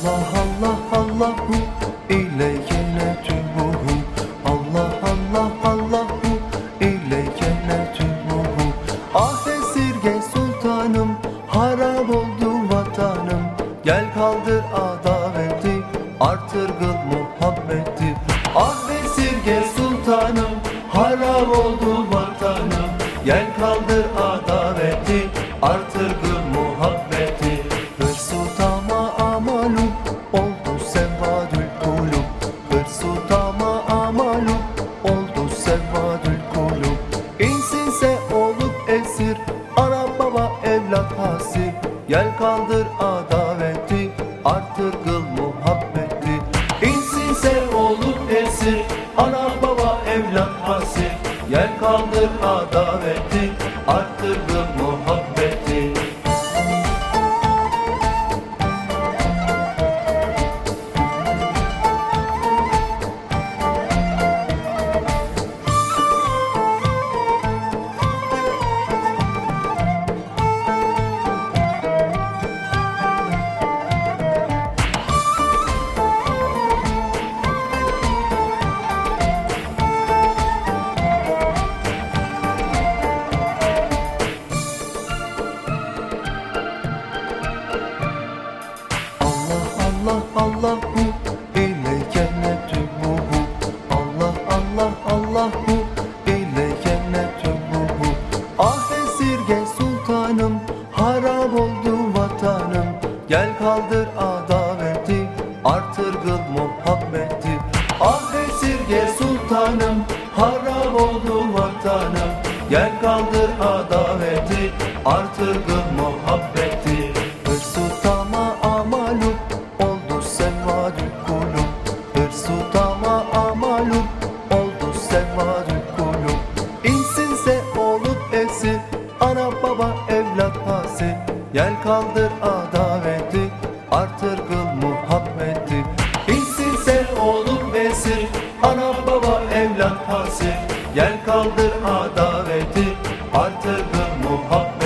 Allah Allah Allahu eyleyke netubuhu Allah Allah Allahu eyleyke netubuhu Ah esirge sultanım harap oldu vatanım. Gel kaldır adaveti artır gıl muhabbeti. Ah esirge sultanım harap oldu hasir Gel kaldır adaveti artır kıl muhabbeti. İnsinse olup esir ana baba evlat hasir. Gel kaldır adaveti artır kıl muhabbeti Allah Allah Allahu ileyke netübuhu Allah Allah Allahu ileyke netübuhu Ah esirge sultanım harap oldu vatanım. Gel kaldır adaveti artır kıl muhabbeti. Ah esirge sultanım harap oldu vatanım. Gel kaldır adaveti artır kıl muhabbeti kaldır adaveti Artır kıl muhabbeti. Bilsin sen oğlum esir Ana baba evlat hasir. Gel kaldır adaveti Artır kıl muhabbeti.